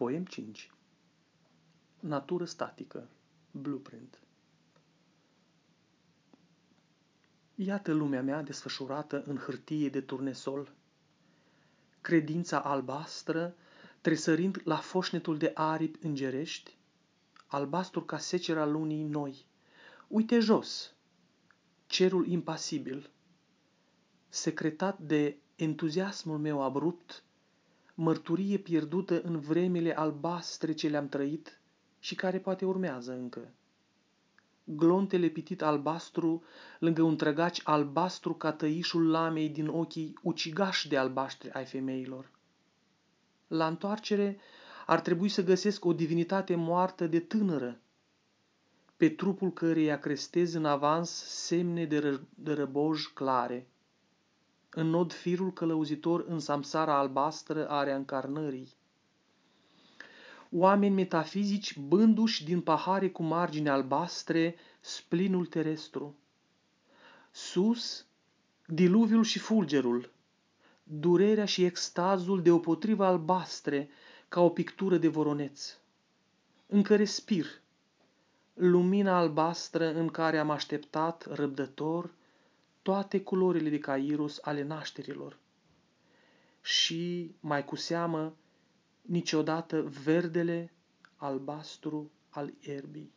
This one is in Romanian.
Poem 5 Natură statică. Blueprint. Iată lumea mea desfășurată în hârtie de turnesol, credința albastră tresărind la foșnetul de aripi îngerești, albastru ca secera lunii noi. Uite jos, cerul impasibil, secretat de entuziasmul meu abrupt, mărturie pierdută în vremile albastre ce le-am trăit și care poate urmează încă. Glontele pitit albastru lângă un trăgaci albastru ca tăișul lamei din ochii ucigași de albaștri ai femeilor. La întoarcere ar trebui să găsesc o divinitate moartă de tânără, pe trupul căreia crestez în avans semne de, ră- de răboj clare în nod firul călăuzitor în samsara albastră a încarnării. Oameni metafizici bânduși din pahare cu margini albastre splinul terestru. Sus, diluviul și fulgerul, durerea și extazul de potrivă albastre ca o pictură de voroneț. Încă respir, lumina albastră în care am așteptat răbdător toate culorile de Cairus ale nașterilor și, mai cu seamă, niciodată verdele albastru al ierbii.